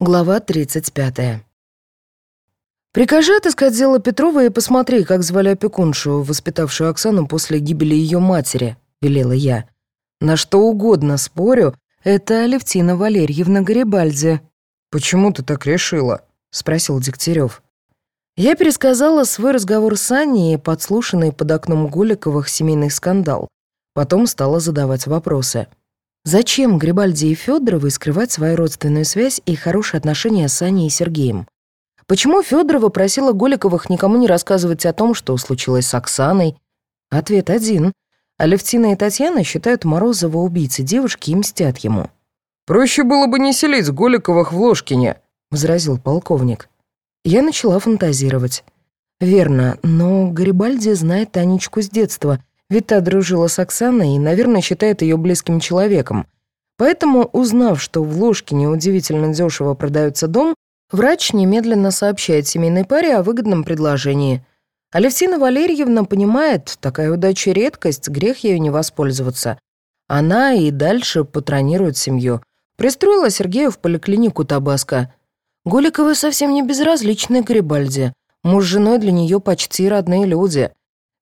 Глава 35. «Прикажи отыскать дело Петрова и посмотри, как звали опекуншу, воспитавшую Оксану после гибели ее матери», — велела я. «На что угодно спорю, это Алевтина Валерьевна Гарибальди». «Почему ты так решила?» — спросил Дегтярев. Я пересказала свой разговор с Аней подслушанный под окном Голиковых семейный скандал. Потом стала задавать вопросы. Зачем Грибальди и Федоровой скрывать свою родственную связь и хорошие отношения с Аней и Сергеем? Почему Федорова просила Голиковых никому не рассказывать о том, что случилось с Оксаной? Ответ один. Алевтина и Татьяна считают Морозова убийцей девушки и мстят ему. «Проще было бы не селить Голиковых в Ложкине», — возразил полковник. Я начала фантазировать. Верно, но Гарибальди знает Танечку с детства ведь та дружила с Оксаной и, наверное, считает ее близким человеком. Поэтому, узнав, что в Ложкине удивительно дешево продается дом, врач немедленно сообщает семейной паре о выгодном предложении. Алевтина Валерьевна понимает, такая удача редкость, грех ею не воспользоваться. Она и дальше патронирует семью. Пристроила Сергею в поликлинику Табаско. Голиковы совсем не безразличны Гарибальди. Муж с женой для нее почти родные люди.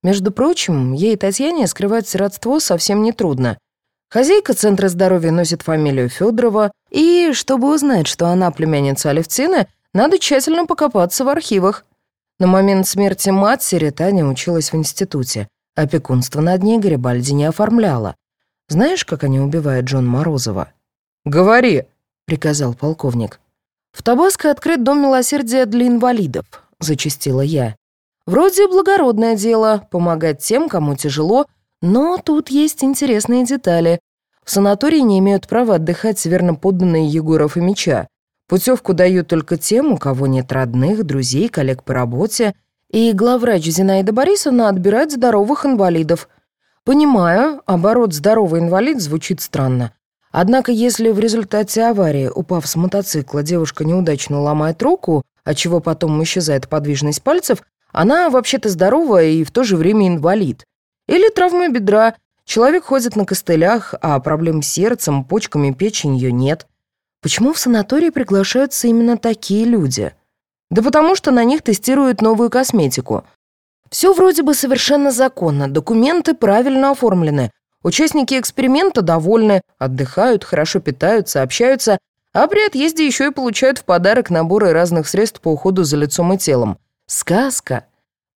Между прочим, ей и Татьяне скрывать родство совсем нетрудно. Хозяйка Центра здоровья носит фамилию Федорова, и, чтобы узнать, что она племянница Алевтины, надо тщательно покопаться в архивах. На момент смерти матери Таня училась в институте. Опекунство над ней Гарибальди не оформляла. Знаешь, как они убивают Джон Морозова? «Говори», — приказал полковник. «В Табаско открыт дом милосердия для инвалидов», — зачастила я. Вроде благородное дело, помогать тем, кому тяжело, но тут есть интересные детали. В санатории не имеют права отдыхать верноподданные Егоров и Меча. Путевку дают только тем, у кого нет родных, друзей, коллег по работе. И главврач Зинаида Борисовна отбирает здоровых инвалидов. Понимаю, оборот «здоровый инвалид» звучит странно. Однако если в результате аварии, упав с мотоцикла, девушка неудачно ломает руку, отчего потом исчезает подвижность пальцев, она вообще-то здоровая и в то же время инвалид. Или травма бедра. Человек ходит на костылях, а проблем с сердцем, почками, печенью нет. Почему в санатории приглашаются именно такие люди? Да потому что на них тестируют новую косметику. Все вроде бы совершенно законно, документы правильно оформлены. Участники эксперимента довольны, отдыхают, хорошо питаются, общаются, а при отъезде еще и получают в подарок наборы разных средств по уходу за лицом и телом. Сказка.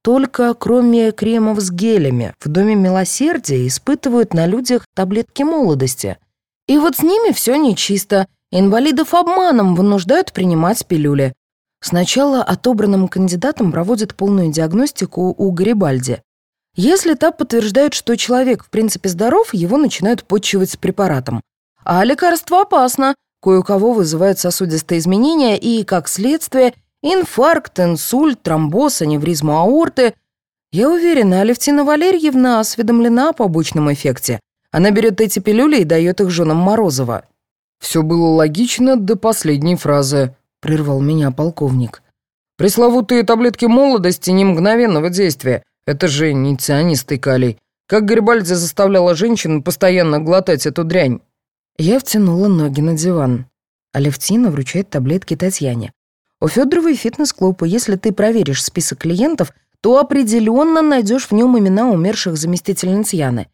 Только кроме кремов с гелями в Доме Милосердия испытывают на людях таблетки молодости. И вот с ними все нечисто. Инвалидов обманом вынуждают принимать пилюли. Сначала отобранным кандидатам проводят полную диагностику у Гарибальди. Если та подтверждает, что человек в принципе здоров, его начинают подчивать с препаратом. А лекарство опасно, кое у кого вызывает сосудистые изменения и, как следствие, Инфаркт, инсульт, тромбоз, аневризму аорты. Я уверена, Алевтина Валерьевна осведомлена о побочном эффекте. Она берет эти пилюли и дает их женам Морозова. «Все было логично до последней фразы», — прервал меня полковник. «Пресловутые таблетки молодости не мгновенного действия. Это же не цианистый калий. Как Гарибальди заставляла женщин постоянно глотать эту дрянь?» Я втянула ноги на диван. Алевтина вручает таблетки Татьяне. У Федоровой фитнес-клуб, если ты проверишь список клиентов, то определенно найдешь в нем имена умерших заместительниц Яны.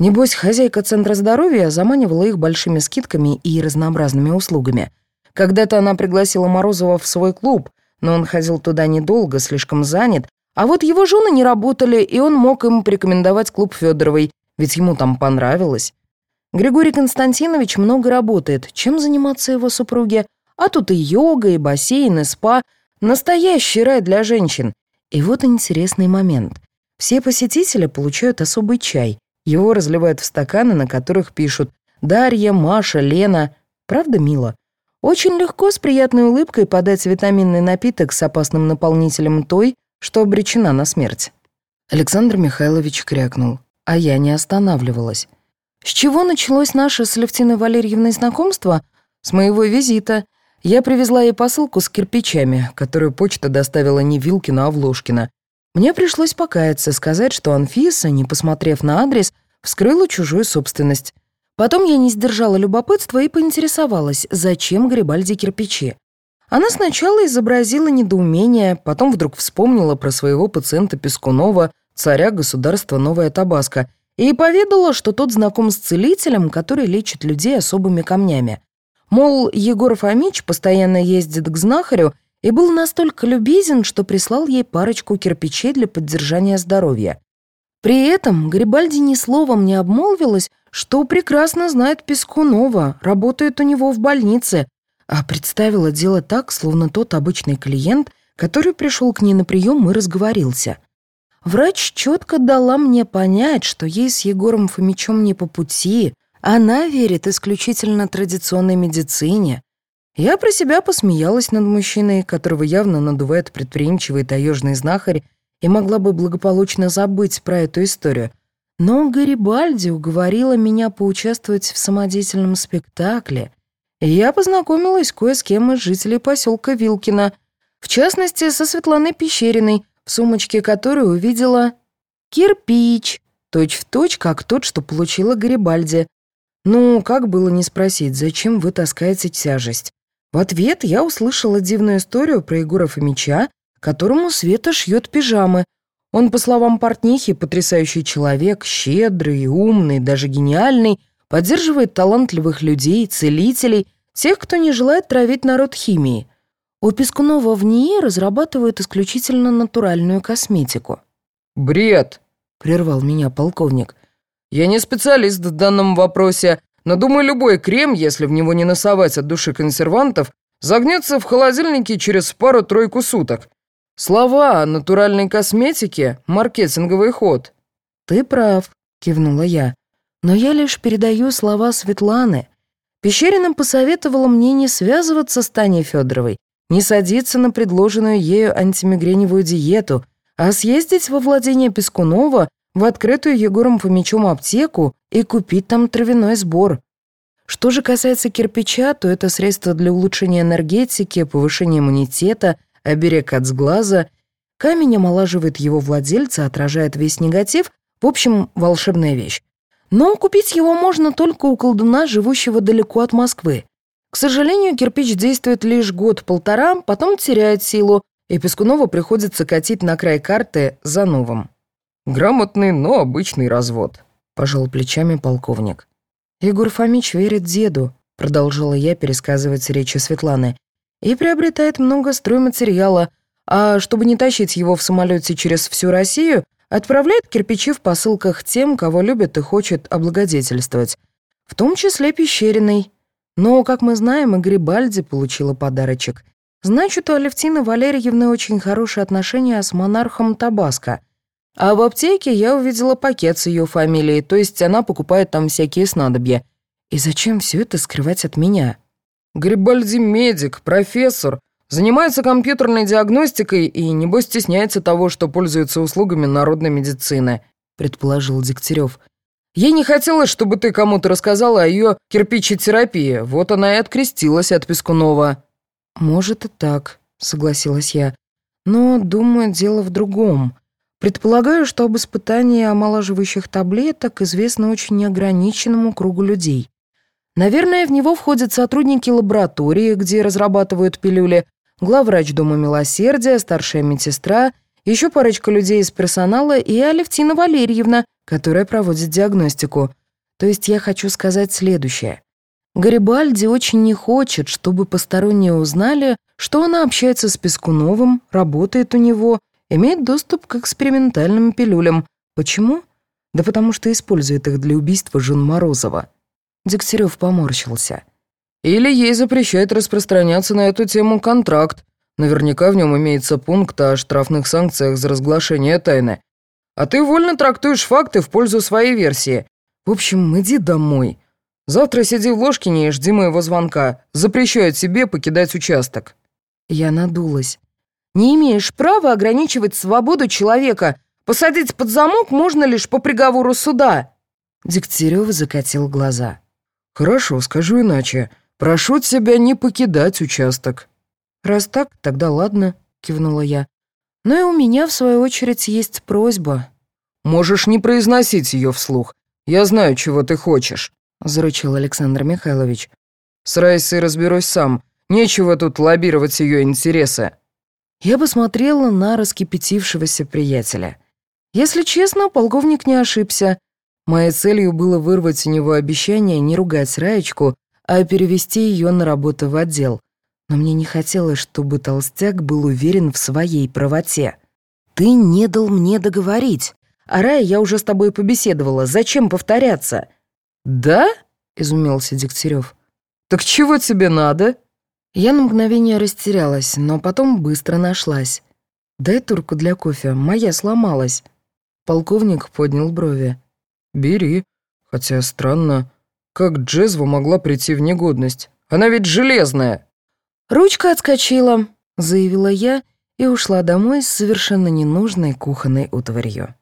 Небось, хозяйка Центра здоровья заманивала их большими скидками и разнообразными услугами. Когда-то она пригласила Морозова в свой клуб, но он ходил туда недолго, слишком занят, а вот его жены не работали, и он мог им порекомендовать клуб Федоровой, ведь ему там понравилось. Григорий Константинович много работает. Чем заниматься его супруге? А тут и йога, и бассейн, и спа. Настоящий рай для женщин. И вот интересный момент. Все посетители получают особый чай. Его разливают в стаканы, на которых пишут «Дарья», «Маша», «Лена». Правда, мило? Очень легко с приятной улыбкой подать витаминный напиток с опасным наполнителем той, что обречена на смерть. Александр Михайлович крякнул, а я не останавливалась. С чего началось наше с Левтиной Валерьевной знакомство? С моего визита. Я привезла ей посылку с кирпичами, которую почта доставила не Вилкина, а Вложкина. Мне пришлось покаяться, сказать, что Анфиса, не посмотрев на адрес, вскрыла чужую собственность. Потом я не сдержала любопытства и поинтересовалась, зачем Грибальди кирпичи. Она сначала изобразила недоумение, потом вдруг вспомнила про своего пациента Пескунова, царя государства Новая Табаско, и поведала, что тот знаком с целителем, который лечит людей особыми камнями. Мол, Егор Фомич постоянно ездит к знахарю и был настолько любезен, что прислал ей парочку кирпичей для поддержания здоровья. При этом Грибальди ни словом не обмолвилась, что прекрасно знает Пескунова, работает у него в больнице, а представила дело так, словно тот обычный клиент, который пришел к ней на прием и разговорился. Врач четко дала мне понять, что ей с Егором Фомичом не по пути, она верит исключительно традиционной медицине. Я про себя посмеялась над мужчиной, которого явно надувает предприимчивый таежный знахарь, и могла бы благополучно забыть про эту историю. Но Гарибальди уговорила меня поучаствовать в самодеятельном спектакле, и я познакомилась кое с кем из жителей поселка Вилкина, в частности, со Светланой Пещериной, в сумочке которой увидела кирпич, точь-в-точь, точь, как тот, что получила Гарибальди. Ну, как было не спросить, зачем вы таскаете тяжесть? В ответ я услышала дивную историю про Егора Фомича, которому Света шьет пижамы. Он, по словам портнихи, потрясающий человек, щедрый, умный, даже гениальный, поддерживает талантливых людей, целителей, тех, кто не желает травить народ химией. У Пескунова в НИИ разрабатывают исключительно натуральную косметику. «Бред!» — прервал меня полковник. «Я не специалист в данном вопросе, но думаю, любой крем, если в него не носовать от души консервантов, загнется в холодильнике через пару-тройку суток. Слова о натуральной косметике – маркетинговый ход». «Ты прав», – кивнула я. «Но я лишь передаю слова Светланы. Пещерина посоветовала мне не связываться с Таней Федоровой, не садиться на предложенную ею антимигреневую диету, а съездить во владение Пескунова в открытую Егором Фомичом аптеку и купить там травяной сбор. Что же касается кирпича, то это средство для улучшения энергетики, повышения иммунитета – оберег от сглаза. Камень омолаживает его владельца, отражает весь негатив. В общем, волшебная вещь. Но купить его можно только у колдуна, живущего далеко от Москвы. К сожалению, кирпич действует лишь год-полтора, потом теряет силу, и Пескунову приходится катить на край карты за новым. «Грамотный, но обычный развод», — пожал плечами полковник. «Егор Фомич верит деду», — продолжила я пересказывать речи Светланы и приобретает много стройматериала, а чтобы не тащить его в самолете через всю Россию, отправляет кирпичи в посылках тем, кого любит и хочет облагодетельствовать, в том числе Пещериной. Но, как мы знаем, и Грибальди получила подарочек. Значит, у Алевтины Валерьевны очень хорошие отношения с монархом Табаско. А в аптеке я увидела пакет с ее фамилией, то есть она покупает там всякие снадобья. И зачем все это скрывать от меня?» Грибальди медик, профессор, занимается компьютерной диагностикой и, небось, стесняется того, что пользуется услугами народной медицины», — предположил Дегтярев. «Ей не хотелось, чтобы ты кому-то рассказала о ее кирпичетерапии. Вот она и открестилась от Пескунова». «Может и так», — согласилась я. «Но, думаю, дело в другом. Предполагаю, что об испытании омолаживающих таблеток известно очень неограниченному кругу людей. Наверное, в него входят сотрудники лаборатории, где разрабатывают пилюли, главврач Дома Милосердия, старшая медсестра, еще парочка людей из персонала и Алевтина Валерьевна, которая проводит диагностику. То есть я хочу сказать следующее. Гарибальди очень не хочет, чтобы посторонние узнали, что она общается с Пескуновым, работает у него, имеет доступ к экспериментальным пилюлям. Почему? Да потому что использует их для убийства жен Морозова. Дегтярев поморщился. «Или ей запрещает распространяться на эту тему контракт. Наверняка в нем имеется пункт о штрафных санкциях за разглашение тайны. А ты вольно трактуешь факты в пользу своей версии. В общем, иди домой. Завтра сиди в Ложкине и жди моего звонка. Запрещаю тебе покидать участок». Я надулась. «Не имеешь права ограничивать свободу человека. Посадить под замок можно лишь по приговору суда». Дегтярев закатил глаза. «Хорошо, скажу иначе. Прошу тебя не покидать участок». «Раз так, тогда ладно», — кивнула я. «Но и у меня, в свою очередь, есть просьба». «Можешь не произносить ее вслух. Я знаю, чего ты хочешь», — зарычал Александр Михайлович. «С Райсой разберусь сам. Нечего тут лоббировать ее интересы». Я посмотрела на раскипятившегося приятеля. Если честно, полковник не ошибся. Моей целью было вырвать у него обещание не ругать Раечку, а перевести ее на работу в отдел. Но мне не хотелось, чтобы толстяк был уверен в своей правоте. «Ты не дал мне договорить. А Рая я уже с тобой побеседовала. Зачем повторяться?» «Да?» — изумился Дегтярев. «Так чего тебе надо?» Я на мгновение растерялась, но потом быстро нашлась. «Дай турку для кофе, моя сломалась». Полковник поднял брови. «Бери. Хотя странно, как джезва могла прийти в негодность? Она ведь железная!» «Ручка отскочила», — заявила я и ушла домой с совершенно ненужной кухонной утварью.